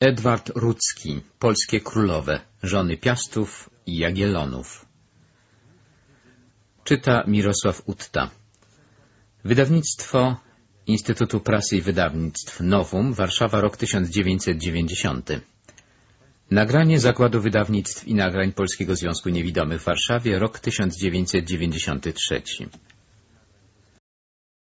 Edward Rudzki, Polskie Królowe, żony Piastów i Jagielonów. Czyta Mirosław Utta. Wydawnictwo Instytutu Prasy i Wydawnictw Nowum, Warszawa, rok 1990. Nagranie Zakładu Wydawnictw i Nagrań Polskiego Związku Niewidomych w Warszawie, rok 1993.